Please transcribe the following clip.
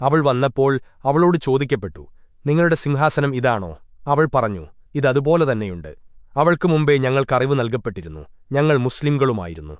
അവൾ വന്നപ്പോൾ അവളോട് ചോദിക്കപ്പെട്ടു നിങ്ങളുടെ സിംഹാസനം ഇതാണോ? അവൾ പറഞ്ഞു ഇതതുപോലെ തന്നെയുണ്ട്. അവൾക്ക് മുമ്പേ ഞങ്ങൾക്കറിവ് നൽകപ്പെട്ടിരുന്നു. ഞങ്ങൾ മുസ്ലിംകളുമായിരുന്നു.